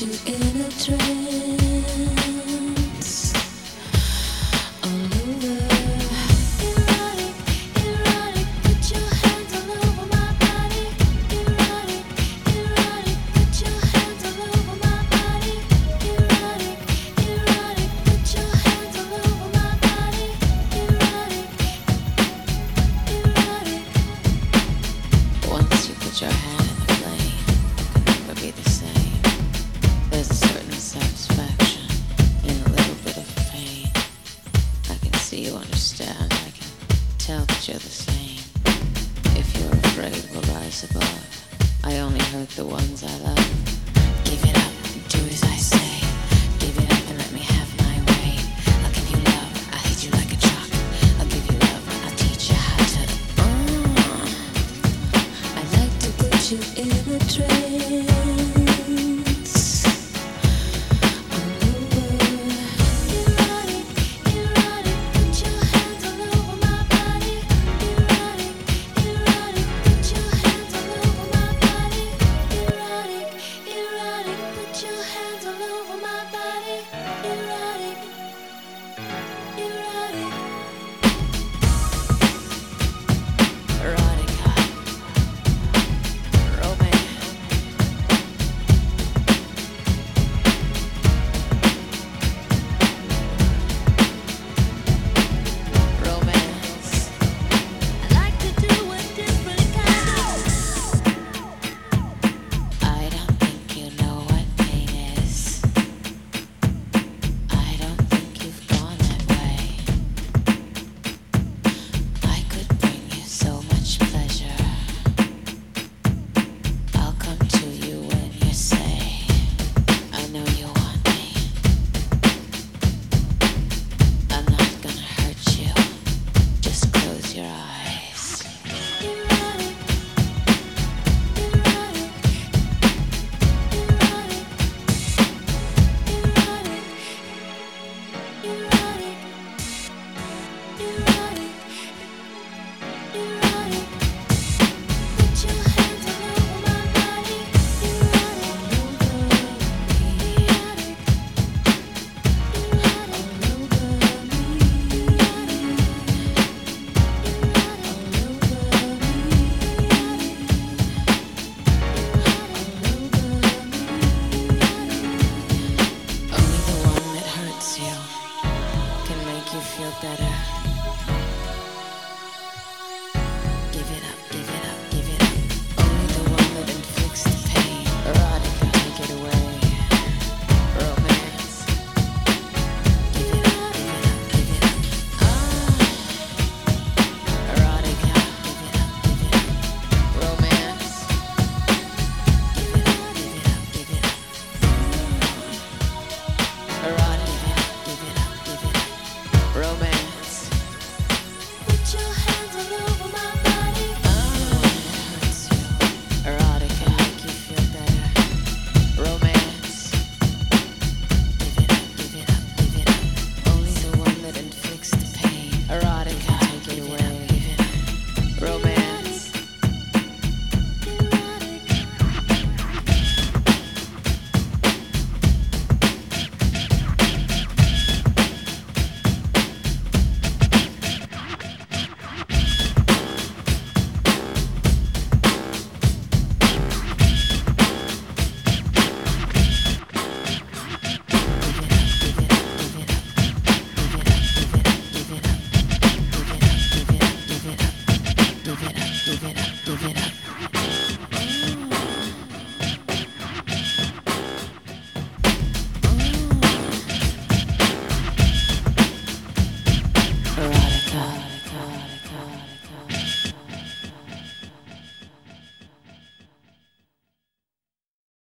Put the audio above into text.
You. palace above. I only hurt the ones I love. Give it up.